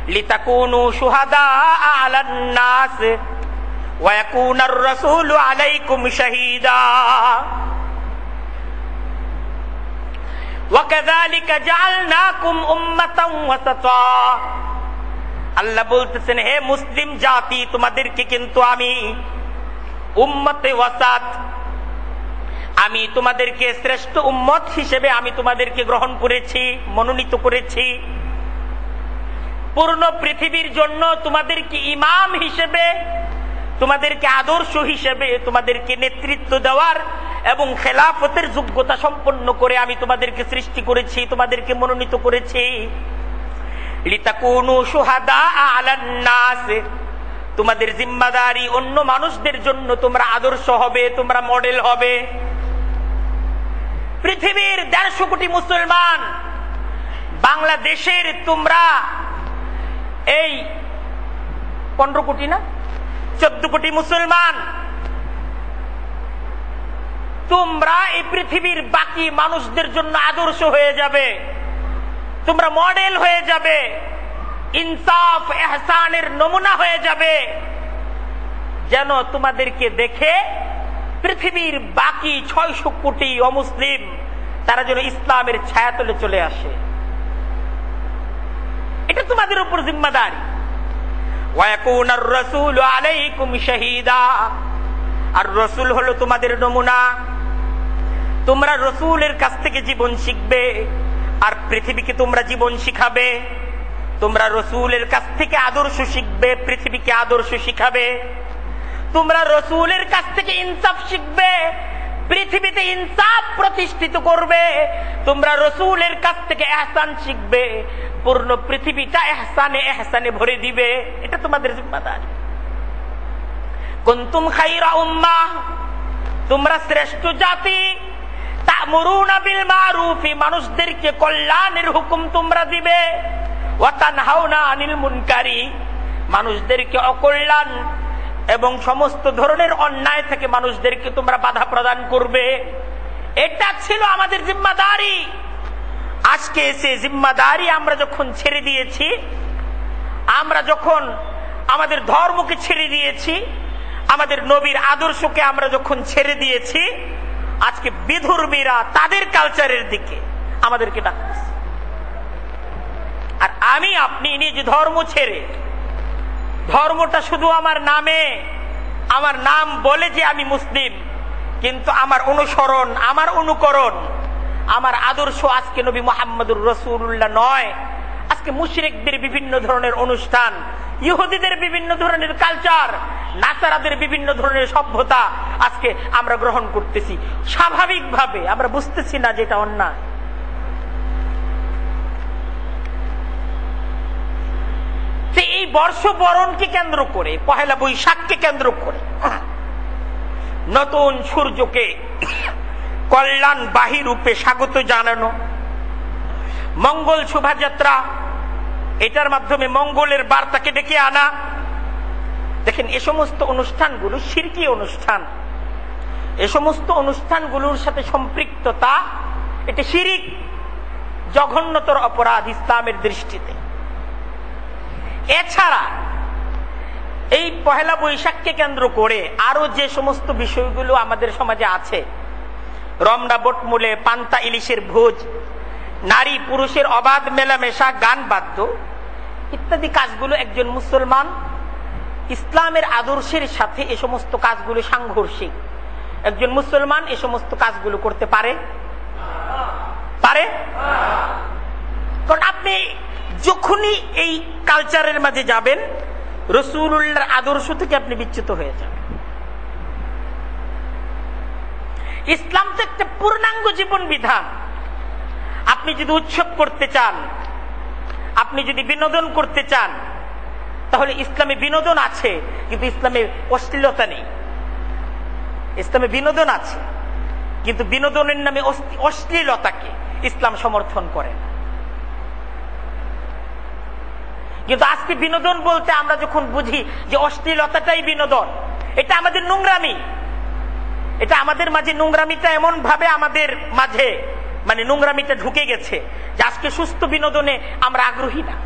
لتكونوا شهداء على الناس ويكون الرسول عليكم شهيدا وكذلك جعلناكم أمة وسطا আল্লাহ বলতেছেন হে মুসলিম জাতি তোমাদেরকে কিন্তু আমি উম্মতে ওয়াসাত আমি তোমাদেরকে শ্রেষ্ঠ উম্মত হিসেবে আমি তোমাদেরকে গ্রহণ করেছি মনোনীত করেছি পূর্ণ পৃথিবীর জন্য তোমাদেরকে ইমাম হিসেবে তোমাদেরকে আদর্শ হিসেবে তোমাদেরকে নেতৃত্ব দেওয়ার এবং খেলাফতের যোগ্যতা সম্পন্ন করে আমি তোমাদেরকে সৃষ্টি করেছি, তোমাদেরকে মনোনীত করেছি। তোমাদের জিম্মাদারি অন্য মানুষদের জন্য তোমরা আদর্শ হবে, তোমরা মডেল হবে। পৃথিবীর দেড়শো কোটি মুসলমান, বাংলাদেশের তোমরা এই পনেরো কোটি না? চোদ্দ কোটি মুসলমান। তোমরা এই পৃথিবীর বাকি মানুষদের জন্য আদর্শ হয়ে যাবে। তোমরা মডেল হয়ে যাবে। ইনসাফ, এহসানের নমুনা হয়ে যাবে। যেন তোমাদেরকে দেখে পৃথিবীর বাকি ছয়শো কোটি অমুসলিম, তারা যেন ইসলামের ছায়া ছায়াতলে চলে আসে। এটা তোমাদের উপর জিম্মাদারি। আলাইকুম শাহিদা। আর রসুল হলো তোমাদের নমুনা। তোমরা রসুলের কাছ থেকে জীবন শিখবে, আর পৃথিবীকে তোমরা জীবন শিখাবে। তোমরা রসুলের কাছ থেকে আদর্শ শিখবে, পৃথিবীকে আদর্শ শিখাবে। তোমরা রসুলের কাছ থেকে ইনসাফ শিখবে পৃথিবীতে ইনসাফ প্রতিষ্ঠিত করবে, তোমরা রসুলের কাছ থেকে এহসান শিখবে, পূর্ণ পৃথিবীটা এহসানে এহসানে ভরে দিবে। এটা তোমাদের জিম্মাদার। কুন্তুম খাইরা উম্মা, তোমরা শ্রেষ্ঠ জাতি। মানুষদেরকে কল্যাণের হুকুম তোমরা দিবে। মানুষদেরকে অকল্যাণ এবং সমস্ত ধরনের অন্যায় থেকে মানুষদেরকে তোমরা বাধা প্রদান করবে। এটা ছিল আমাদের জিম্মাদারি। আজকে এসে জিম্মাদারি আমরা যখন ছেড়ে দিয়েছি, আমরা যখন আমাদের ধর্মকে ছেড়ে দিয়েছি, আমাদের নবীর আদর্শকে আমরা যখন ছেড়ে দিয়েছি, আজকে বিধর্মীরা তাদের কালচারের দিকে আমাদেরকে ডাকতেছে। আর আমি, আপনি নিজ ধর্ম ছেড়ে ধর্মটা শুধু আমার নামে, আমার নাম বলে যে আমি মুসলিম, কিন্তু আমার অনুসরণ, আমার অনুকরণ, আমার আদর্শ আজকে নবী মোহাম্মদুর রসুল্লাহ নয়। আজকে মুশরিকদের বিভিন্ন ধরনের অনুষ্ঠান, ইহুদিদের বিভিন্ন ধরনের কালচার নাচারাদের বিভিন্ন ধরনের সভ্যতা আজকে আমরা গ্রহণ করতেছি। স্বাভাবিকভাবে আমরা বুঝতেছি না যেটা অন্যায়। এই বর্ষ বরণকে কেন্দ্র করে, পহেলা বৈশাখকে কেন্দ্র করে, নতুন সূর্যকে কল্যাণ বাহী রূপে স্বাগত জানানো, মঙ্গল শোভাযাত্রা, এটার মাধ্যমে মঙ্গলের বার্তাকে ডেকে আনা। দেখেন, এ সমস্ত অনুষ্ঠানগুলো সিরকি অনুষ্ঠান। এ সমস্ত অনুষ্ঠানগুলোর সাথে সম্পৃক্ততা, এটা শিরিক, জঘন্যতর অপরাধ ইসলামের দৃষ্টিতে। এছাড়া এই পহেলা বৈশাখকে কেন্দ্র করে আরও যে সমস্ত বিষয়গুলো আমাদের সমাজে আছে, রমনা বটমূলে, পান্তা ইলিশের ভোজ, নারী পুরুষের অবাধ মেলামেশা, গান বাদ্য ইত্যাদি কাজগুলো একজন মুসলমান ইসলামের আদর্শের সাথে এ সমস্ত কাজগুলো সাংঘর্ষিক। একজন মুসলমান এ সমস্ত কাজগুলো করতে পারে? পারে? কারণ আপনি যখনই এই কালচারের মাঝে যাবেন রসুল্লাহর আদর্শ থেকে আপনি বিচ্যুত হয়ে যাবেন ইসলাম তো একটা পূর্ণাঙ্গ জীবন বিধান। আপনি যদি উৎসব করতে চান, আপনি যদি বিনোদন করতে চান, তাহলে ইসলামে বিনোদন আছে, কিন্তু ইসলামে অশ্লীলতা নেই। ইসলামে বিনোদন আছে, কিন্তু বিনোদনের নামে অশ্লীলতাকে ইসলাম সমর্থন করে না। কিন্তু আজকে বিনোদন বলতে আমরা যখন বুঝি যে অশ্লীলতাটাই বিনোদন, এটা আমাদের নোংরামি। এটা আমাদের মাঝে নোংরামিটা এমন ভাবে আমাদের মাঝে মানে নোংরামিটা ঢুকে গেছে যে আজকে সুস্থ বিনোদনে আমরা আগ্রহী না।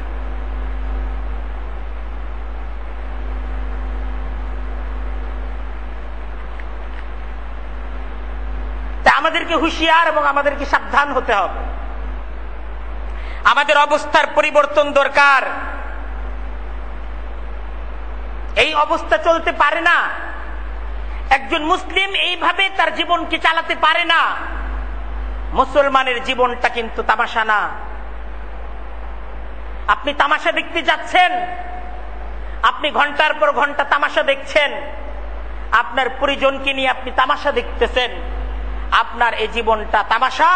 আমাদেরকে হুঁশিয়ার এবং আমাদেরকে সাবধান হতে হবে। আমাদের অবস্থার পরিবর্তন দরকার। এই অবস্থা চলতে পারে না। একজন মুসলিম এইভাবে তার জীবনকে চালাতে পারে না। মুসলমানের জীবনটা কিন্তু তামাশা না। আপনি তামাশা দেখতে যাচ্ছেন। আপনি ঘণ্টার পর ঘণ্টা তামাশা দেখছেন। আপনার পরিজনকে নিয়ে আপনি তামাশা দেখতেছেন। আপনার এই জীবনটা তামাশা?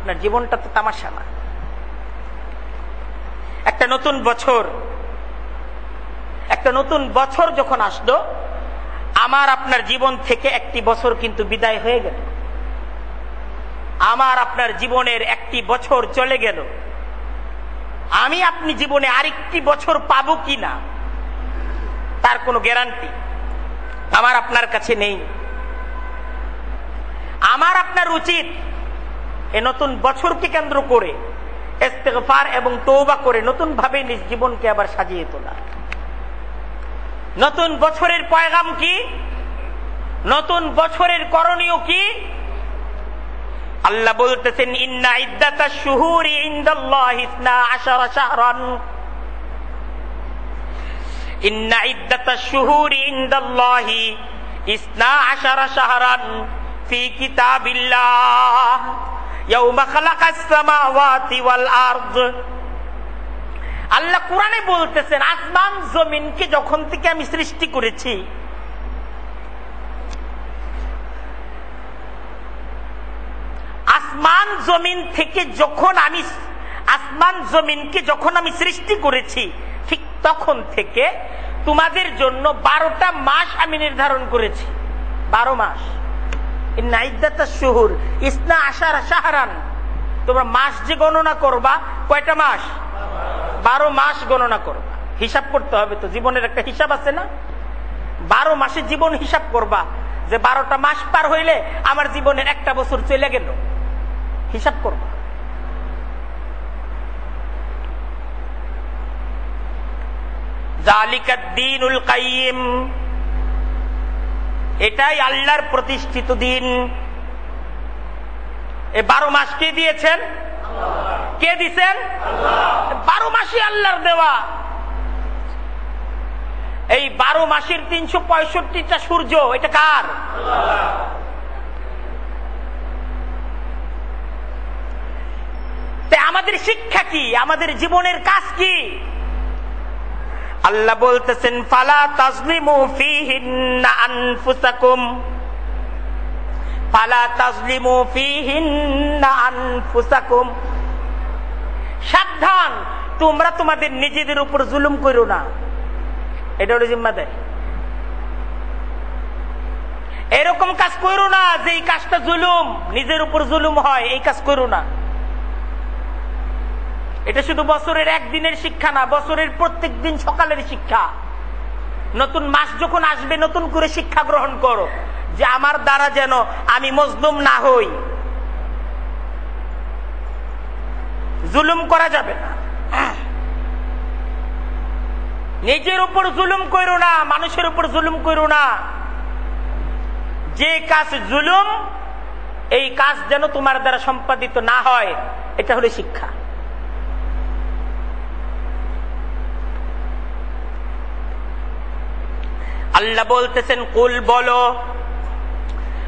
আপনার জীবনটা তো তামাশা না। একটা নতুন বছর একটা নতুন বছর যখন আসলো, আমার আপনার জীবন থেকে একটি বছর কিন্তু বিদায় হয়ে গেল। আমার আপনার জীবনের একটি বছর চলে গেল। আমি আপনি জীবনে আরেকটি বছর পাবো কি না, তার কোনো গ্যারান্টি আমার আপনার কাছে নেই। আমার আপনার উচিত এ নতুন বছরকে কেন্দ্র করে এবং তৌবা করে নতুন ভাবে নিজ জীবনকে আবার সাজিয়ে তোলা। নতুন বছরের পয়গাম কি? নতুন বছরের করণীয় কি? আল্লাহ বলতেছেন, ইন্না ইদ্দাতা শুহুরি ইনদাল্লাহ ইসনা আশারা শাহরান। ইন্না ইদ্দাতা শুহুরি ইসনা শাহরান ফি কিতাবিল্লাহ। ইয়াউমা খালাকাস সামাওয়াতি ওয়াল আল্লাহ কোরআনে বলতেছেন, আসমান জমিনকে যখন থেকে আমি সৃষ্টি করেছি, আসমান জমিন থেকে যখন আমি আসমান জমিনকে যখন আমি সৃষ্টি করেছি, ঠিক তখন থেকে তোমাদের জন্য বারোটা মাস আমি নির্ধারণ করেছি। বারো মাস। ইসনা আশার সাহারান তোমরা মাস যে গণনা করবা, কয়টা মাস? বারো মাস গণনা করবা। হিসাব করতে হবে তো, জীবনের একটা হিসাব আছে না? বারো মাসে জীবন হিসাব করবা, যে বারোটা মাস পার হইলে আমার জীবনের একটা বছর চলে গেল। হিসাব করবা। এটাই আল্লাহর প্রতিষ্ঠিত দিন। এ বারো মাস কে দিয়েছেন? কে দিছেন? বারো মাসই আল্লাহর দেওয়া। এই বারো মাসের তিনশো পঁয়ষট্টিটা সূর্য, এটা কার? আমাদের শিক্ষা কি? আমাদের জীবনের কাজ কি? আল্লাহ বলতেছেন, ফালা তাজলিমু ফিহিন্না আনফুসাকুম। সাবধান, তোমরা তোমাদের নিজেদের উপর জুলুম করো না। এটা হলো জিম্মাদারি। এরকম কাজ করো না যে এই কাজটা জুলুম, নিজের উপর জুলুম হয়, এই কাজ করো না। এটা শুধু বছরের একদিনের শিক্ষা না, বছরের প্রত্যেক দিন সকালের শিক্ষা। নতুন মাস যখন আসবে, নতুন করে শিক্ষা গ্রহণ করো। যে আমার দ্বারা যেন আমি মজলুম না হই। জুলুম করা যাবে না। নিজের উপর জুলুম করো না, মানুষের উপর জুলুম করো না। যে কাজ জুলুম, এই কাজ যেন তোমার দ্বারা সম্পাদিত না হয়, এটা হলো শিক্ষা। আল্লাহ বলতেছেন, কুল বলো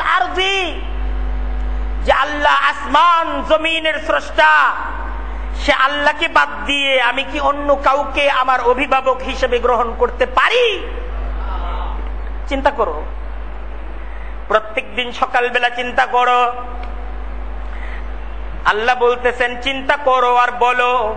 আরদি। যে আল্লাহ আসমান জমিনের স্রষ্টা, সে আল্লাহকে বাদ দিয়ে আমি কি অন্য কাউকে আমার অভিভাবক হিসেবে গ্রহণ করতে পারি? চিন্তা করো। প্রত্যেক দিন সকালবেলা চিন্তা করো। আল্লাহ বলতেছেন, চিন্তা করো আর বলো।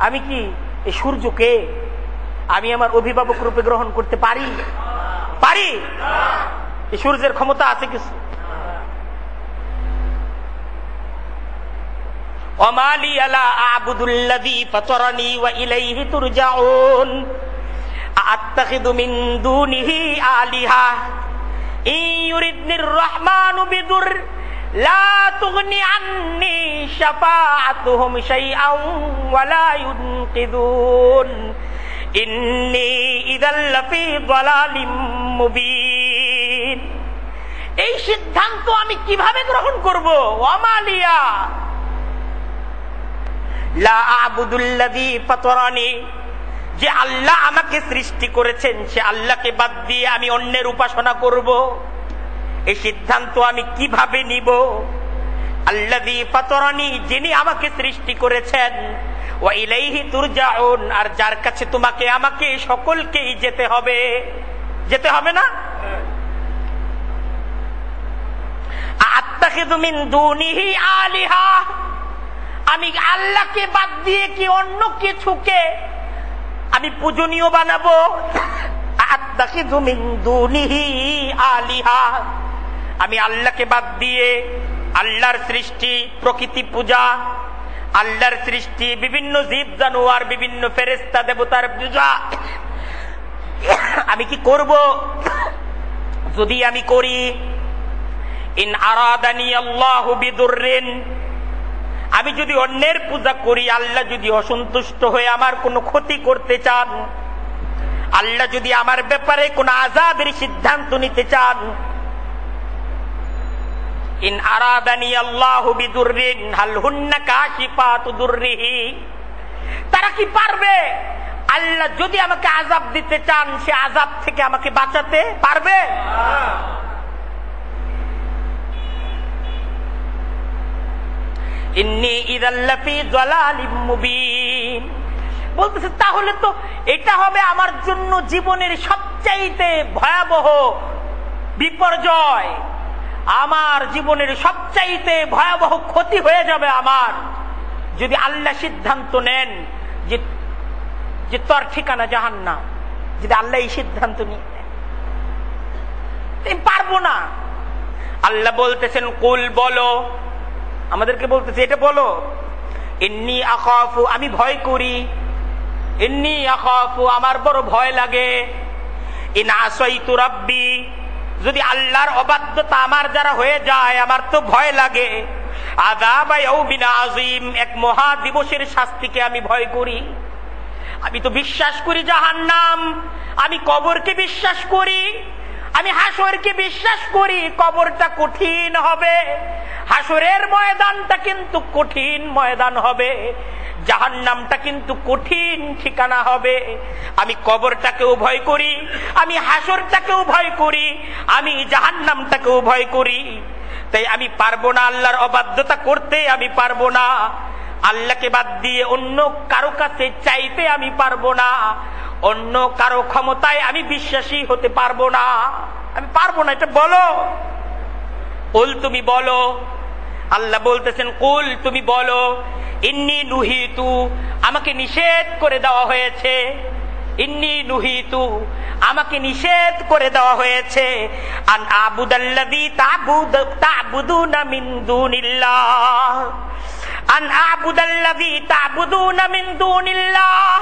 আমি কি এই সূর্যকে আমি আমার অভিভাবক রূপে গ্রহণ করতে পারি? পারি? এই সূর্যের ক্ষমতা আছে কিছু? অমালি আলা আলিহা। এই সিদ্ধান্ত আমি কীভাবে গ্রহণ করব? যে আল্লাহ আমাকে সৃষ্টি করেছেন, সে আল্লাহকে বাদ দিয়ে আমি অন্যের উপাসনা করব। এই সিদ্ধান্ত আমি কীভাবে নিব? আল্লাদি ফাতরানি, যিনি আমাকে সৃষ্টি করেছেন ও ইলাইহি তুরজাউন, আর যার কাছে তোমাকে, আমাকে সকলকেই যেতে হবে। যেতে হবে না? আমি আল্লাহকে বাদ দিয়ে কি অন্য কিছুকে আমি পূজনীয় বানাবো? দুনিহি আলিহা। আমি আল্লাহকে বাদ দিয়ে আল্লাহর সৃষ্টি, প্রকৃতি পূজা, আল্লাহর সৃষ্টি, বিভিন্ন জীব জানোয়ার, বিভিন্ন ফেরেস্তা দেবতার পূজা। আমি কি করব? যদি আমি করি, ইন আরাদানি আল্লাহ আমি যদি অন্যের পূজা করি, আল্লাহ যদি অসন্তুষ্ট হয়ে আমার কোনো ক্ষতি করতে চান, আল্লাহ যদি আমার ব্যাপারে কোন আজাবের সিদ্ধান্ত নিতে চান ইন আরাদানি আল্লাহ বিদুরিন হাল হুন্না কাশিফাতু দুররিহি। তারা কি পারবে? আল্লাহ যদি আমাকে আজাব দিতে চান, সে আজাব থেকে আমাকে বাঁচাতে পারবে? বলতেছে, তাহলে তো এটা হবে আমার জন্য জীবনের সবচাইতে ভয়াবহ বিপর্যয়। আমার জীবনের সবচাইতে ভয়াবহ ক্ষতি হয়ে যাবে আমার। যদি আল্লাহ সিদ্ধান্ত নেন যে যে তোর ঠিকানা জাহান না যদি আল্লাহ এই সিদ্ধান্ত নিয়ে পারব না। আল্লাহ বলতেছেন, কুল বলো। আমাদেরকে বলতেছে, এটা বলো। এমনি আখাফু, আমি ভয় করি। এমনি আখাফু, আমার বড় ভয় লাগে। ইন আসাইতু রাব্বি যদি আল্লাহর অবাধ্যতা আমার যারা হয়ে যায়, আমার তো ভয় লাগে। আজিম এক মহা দিবসের শাস্তিকে আমি ভয় করি। আমি তো বিশ্বাস করি জাহান নাম আমি কবরকে বিশ্বাস করি। আমি হাসরকে বিশ্বাস করি। কবরটা কঠিন হবে। হাসরের ময়দানটা কিন্তু কঠিন ময়দান হবে। জাহান নামটা কিন্তু কঠিন ঠিকানা হবে। আমি কবরটাকেও ভয় করি, আমি হাসরটাকেও ভয় করি, আমি জাহান নামটাকেও ভয় করি। তাই আমি পারব না আল্লাহর অবাধ্যতা করতে, আমি পারব না। আল্লাহকে বাদ দিয়ে অন্য কারও কাছে চাইতে আমি পারব না। অন্য কারও ক্ষমতায় আমি বিশ্বাসী হতে পারব না। আমি পারব না, এটা বলো। কুল তুমি বলো আল্লাহ বলতেছেন, কুল, তুমি বলো, ইন্নি নুহিতু, আমাকে নিষেধ করে দেওয়া হয়েছে। ইন্নি নুহিতু, আমাকে নিষেধ করে দেওয়া হয়েছে। আন আবুদাল্লাযী তাবুদ, তাবুদুনা মিন দুনিল্লাহ। আন আবুদাল্লাযী তাবুদুনা মিন দুনিল্লাহ।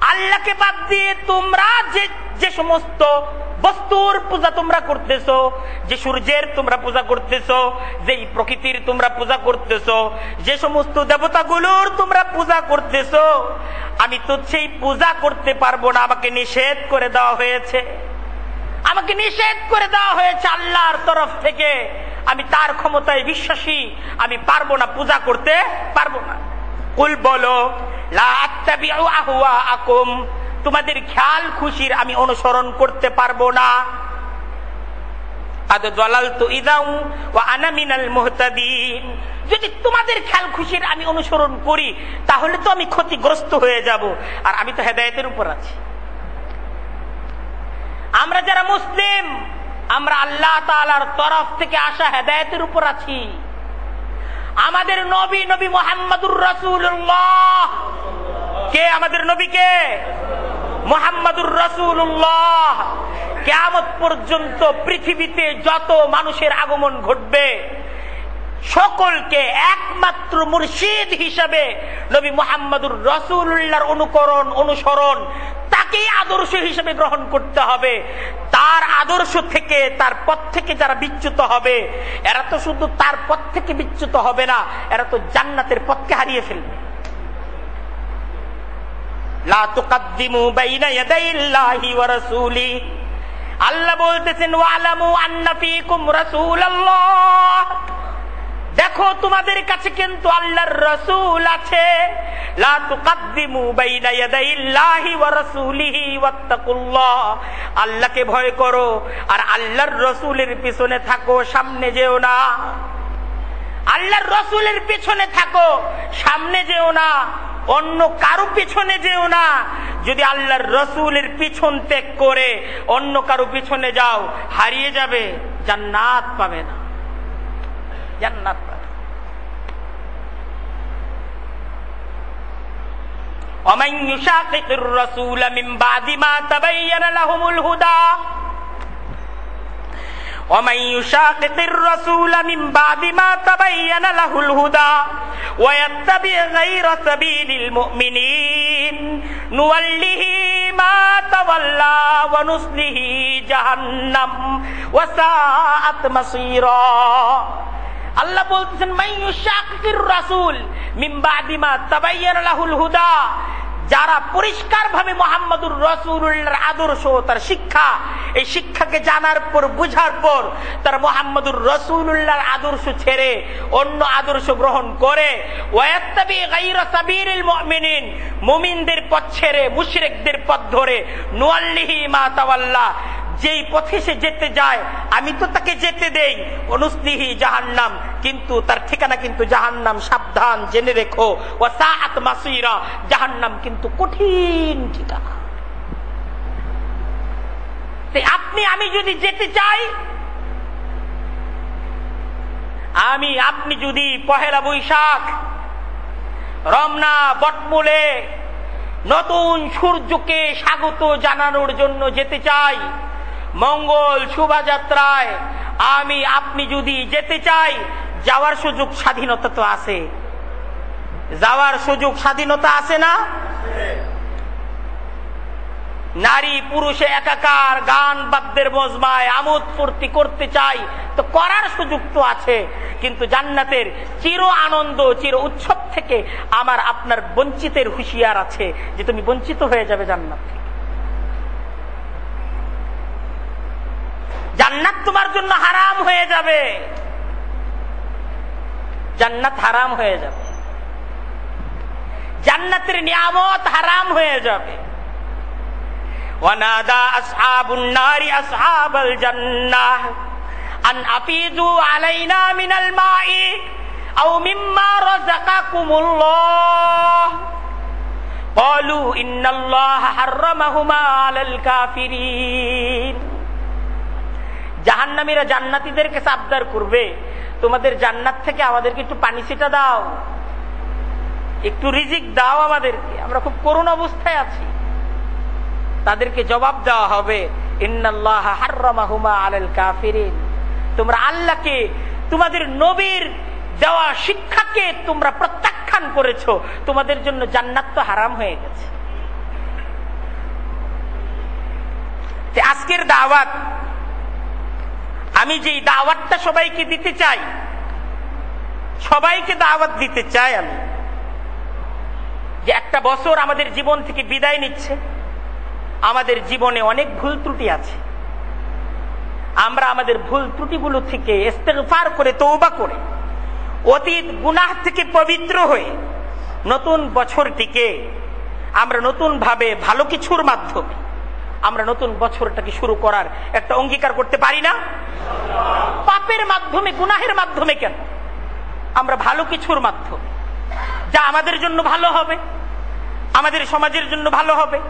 আল্লাহকে বাদ দিয়ে তোমরা যে যে সমস্ত বস্তুর পূজা তোমরা করতেছো, যে সূর্যের তোমরা পূজা করতেছো, যে প্রকৃতির তোমরা পূজা করতেছো, যে সমস্ত দেবতাগুলোর তোমরা পূজা করতেছো, আমি তো সেই পূজা করতে পারব না, আমাকে নিষেধ করে দেওয়া হয়েছে। আমাকে নিষেধ করে দেওয়া হয়েছে আল্লাহর তরফ থেকে। আমি তার ক্ষমতায় বিশ্বাসী, আমি পারব না, পূজা করতে পারব না। কুল বলো, লা আকুম তোমাদের খেয়াল খুশির আমি অনুসরণ করতে পারব না। যদি তোমাদের খেয়াল খুশির আমি অনুসরণ করি, তাহলে তো আমি ক্ষতিগ্রস্ত হয়ে যাব। আর আমি তো হেদায়েতের উপর আছি। আমরা যারা মুসলিম, আমরা আল্লাহ তাআলার তরফ থেকে আসা হেদায়েতের উপর আছি। আমাদের নবী নবী মোহাম্মদুর রাসূলুল্লাহ। কে আমাদের নবী কে? মোহাম্মদুর রসুল্লাহ কেমত পর্যন্ত পৃথিবীতে যত মানুষের আগমন ঘটবে, সকলকে একমাত্র মুর্শিদ হিসাবে নবী মোহাম্মদুর রসুল্লাহর অনুকরণ, অনুসরণ, তাকেই আদর্শ হিসেবে গ্রহণ করতে হবে। তার আদর্শ থেকে, তার পথ থেকে যারা বিচ্যুত হবে, এরা তো শুধু তার পথ থেকে বিচ্যুত হবে না, এরা তো জান্নাতের পথকে হারিয়ে ফেলবে লা তুকাদ্দিমু বাইনা ইয়াদাইল্লাহি ওয়া রাসূলি আল্লাহ বলতেছেন দেখো, তোমাদের কাছে কিন্তু আল্লাহর রসুল আছে। আল্লাহকে ভয় করো, আর আল্লাহর রসুলের পিছনে থাকো, সামনে যেও না। আল্লাহর রসুলের পিছনে থাকো, সামনে যেও না। অন্য কারও পিছনে যেও না। যদি আল্লাহর রসুলের পিছন ত্যাগ করে অন্য কারও পিছনে যাও, হারিয়ে যাবে, জান্নাত পাবে না। জান্নাত পাবে অমাইয়ুশাকির রসুল মিন বাদি তবে লাহুমুল হুদা। ومن يشاقق الرسول من بعد ما تبين له الهدى ويتبع غير سبيل المؤمنين نوله ما تولى ونصله جهنم وساءت مصيرا আল্লাহ বলতেছেন মাইয়ুশাকির রাসূল মিন বাদি মা তাবায়্যানা লাহুল হুদা যারা পরিষ্কার ভাবে মোহাম্মদুর রসুল্লাহর আদর্শ, তার শিক্ষা, এই শিক্ষাকে জানার পর, বুঝার পর, তার মোহাম্মদুর রসুল্লাহর আদর্শ ছেড়ে অন্য আদর্শ গ্রহণ করে। মুমিনদের পথ ছেড়ে, মুশরেকদের পথ ধরে। নুয়াল্লিহি মা তাওয়াল্লাহ যেই পথে সে যেতে যায়, আমি তো তাকে যেতে দেই। অনুস্লিহি জাহান্নাম, কিন্তু তার ঠিকানা কিন্তু জাহান্নাম, সাবধান, জেনে রেখো। ও সাত মাসিরা, জাহান্নাম কিন্তু কঠিন ঠিকানা। আপনি, আমি যদি যেতে চাই, আমি, আপনি যদি পহেলা বৈশাখ, রমনা, বটমূলে নতুন সূর্যকে স্বাগত জানানোর জন্য যেতে চাই মঙ্গল শোভাযাত্রায় আমি, আপনি যদি যেতে চাই, যাওয়ার সুযোগ স্বাধীনতা তো আছে। যাওয়ার সুযোগ স্বাধীনতা আছে না? নারী পুরুষে একাকার গান বাদ্যের মজমায় আমোদ ফুর্তি করতে চাই, তো করার সুযোগ তো আছে। কিন্তু জান্নাতের চির আনন্দ, চির উৎসব থেকে আমার আপনার বঞ্চিতের হুঁশিয়ার আছে যে তুমি বঞ্চিত হয়ে যাবে জান্নাত থেকে। জান্নাত তোমার জন্য হারাম হয়ে যাবে জান্নাত হারাম হয়ে যাবে জান্নাতের নিয়ামত হারাম হয়ে যাবে ونادى أصحاب النار أصحاب الجنة أن أفيدوا علينا من الماء أو مما رزقكم الله قالوا إن الله حرمهما على الكافرين জাহান্নামীরা জান্নাতীদের কাছে আবদার করবে। তোমাদের জান্নাত থেকে আমাদেরকে একটু পানি ছিটা দাও। একটু রিজিক দাও আমাদেরকে। আমরা খুব করুণ অবস্থায় আছি। তাদেরকে জবাব দেওয়া হবে তোমরা আল্লাহকে, তোমাদের নবীর দেওয়া শিক্ষাকে তোমরা প্রত্যাখ্যান করেছ। তোমাদের জন্য জান্নাত তো হারাম হয়ে গেছে। আজকের দাওয়াত আমি যেই দাওয়াতটা সবাইকে দিতে চাই, সবাইকে দাওয়াত দিতে চাই আমি। যে একটা বছর আমাদের জীবন থেকে বিদায় নিচ্ছে, আমাদের জীবনে অনেক ভুল ত্রুটি আছে। আমরা আমাদের ভুল ত্রুটিগুলো থেকে ইস্তেগফার করে তৌবা করে, অতীত গুনাহ থেকে পবিত্র হয়ে নতুন বছরটিকে আমরা নতুন ভাবে ভালো কিছুর মাধ্যমে আমরা নতুন বছরটাকে শুরু করার একটা অঙ্গীকার করতে পারি না? পাপের মাধ্যমে, গুনাহের মাধ্যমে কেন? আমরা ভালো কিছুর মাধ্যমে। যা আমাদের জন্য ভালো হবে, আমাদের সমাজের জন্য ভালো হবে,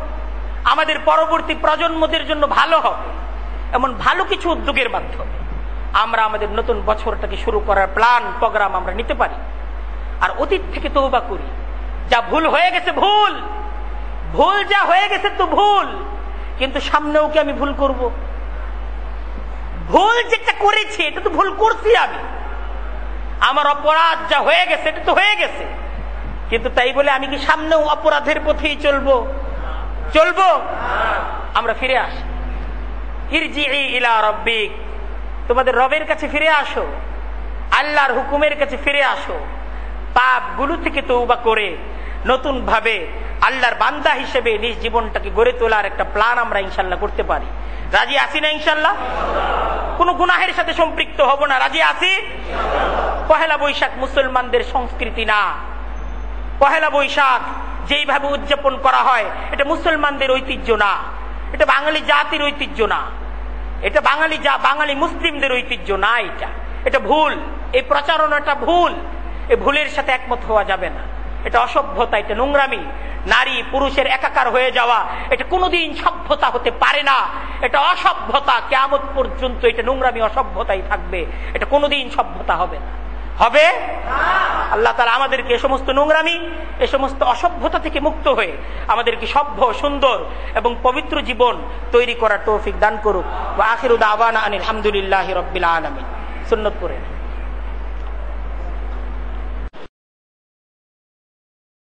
আমাদের পরবর্তী প্রজন্মদের জন্য ভালো হবে, এমন ভালো কিছু উদ্যোগের মাধ্যমে। আমরা আমাদের নতুন বছরটাকে শুরু করার প্ল্যান প্রোগ্রাম আমরা নিতে পারি। আর অতীত থেকে তৌবা করি। যা ভুল হয়ে গেছে, ভুল! ভুল যা হয়ে গেছে, তো ভুল! কিন্তু সামনেও কি আমি ভুল করব? ভুল যেটা করেছি, এটা তো ভুল করছি আমি। আমার অপরাধ যা হয়ে গেছে, এটা তো হয়ে গেছে। কিন্তু তাই বলে আমি কি সামনেও অপরাধের পথেই চলবো? চলবো? আমরা ফিরে আসি। তোমাদের রবের কাছে ফিরে আসো। আল্লাহর হুকুমের কাছে ফিরে আসো। পাপগুলো থেকে তৌবা করে। নতুন ভাবে আল্লাহর বান্দা হিসেবে নিজ জীবনটাকে গড়ে তোলার একটা প্ল্যান আমরা ইনশাল্লাহ করতে পারি। রাজি আসি না ইনশাল্লাহ কোন গুনাহের সাথে সম্পৃক্ত হব না। রাজি আসি পহেলা বৈশাখ মুসলমানদের সংস্কৃতি না। পহেলা বৈশাখ যেইভাবে উদযাপন করা হয়, এটা মুসলমানদের ঐতিহ্য না। এটা বাঙালি জাতির ঐতিহ্য না। এটা বাঙালি যা বাঙালি মুসলিমদের ঐতিহ্য না এটা। এটা ভুল। এই প্রচারণাটা ভুল। এই ভুলের সাথে একমত হওয়া যাবে না। এটা অসভ্যতা, এটা নোংরামি। নারী, পুরুষের একাকার হয়ে যাওয়া, এটা কোনোদিন সভ্যতা হতে পারে না। এটা অসভ্যতা কেমত পর্যন্ত এটা নোংরামি, অসভ্যতাই থাকবে। এটা কোনোদিন সভ্যতা হবে না। হবে? আল্লাহ তালা আমাদেরকে এ সমস্ত নোংরামি, এ সমস্ত অসভ্যতা থেকে মুক্ত হয়ে আমাদেরকে সভ্য, সুন্দর এবং পবিত্র জীবন তৈরি করার তৌফিক দান করুক। বা আবান আনিল আলহামদুলিল্লাহ রবিল আলমী সুন্নত করে